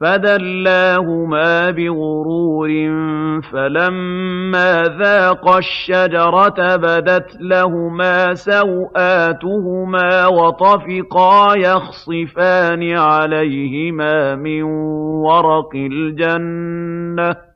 فَدَلَّاهُمَا بِغُرُورٍ فَلَمَّا ذَاقَا الشَّجَرَةَ بَدَتْ لَهُمَا سَوْآتُهُمَا وَطَفِقَا يَخْصِفَانِ عَلَيْهِمَا مِن وَرَقِ الْجَنَّةِ